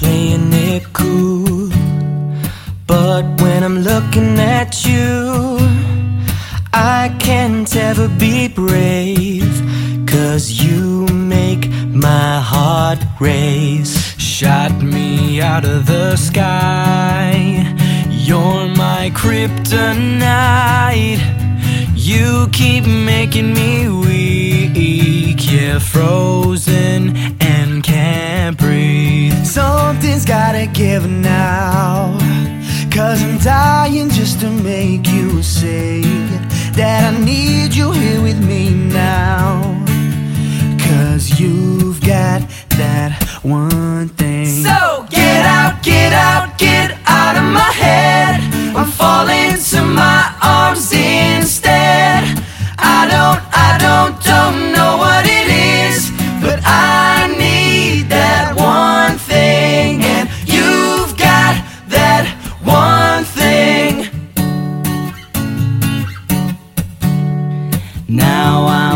playing it cool. But when I'm looking at you, I can't ever be brave. Cause you make my heart race. Shot me out of the sky. You're my kryptonite. You keep making me weak. Yeah, frozen Gotta give now. Cause I'm dying just to make you say that I need you here with me now. Cause you've got that one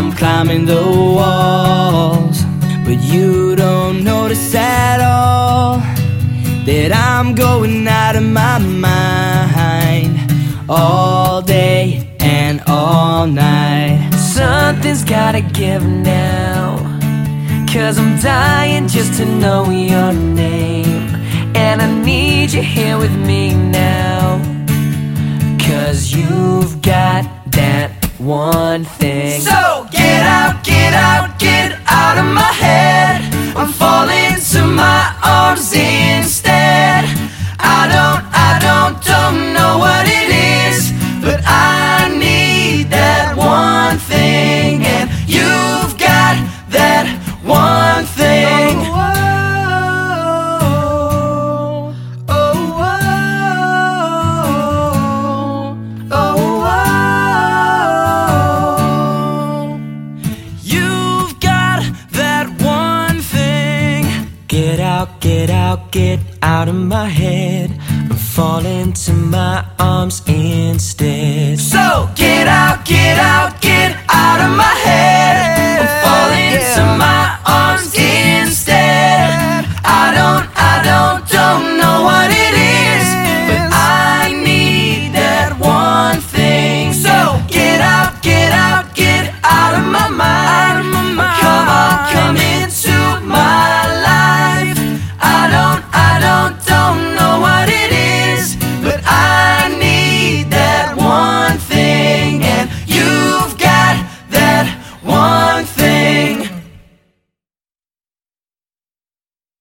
I'm climbing the walls, but you don't notice at all that I'm going out of my mind all day and all night. Something's gotta give now, cause I'm dying just to know your name, and I need you here with me now. Cause you've got that one thing. Get out, get out, get out of my head. I'm falling to my arms instead.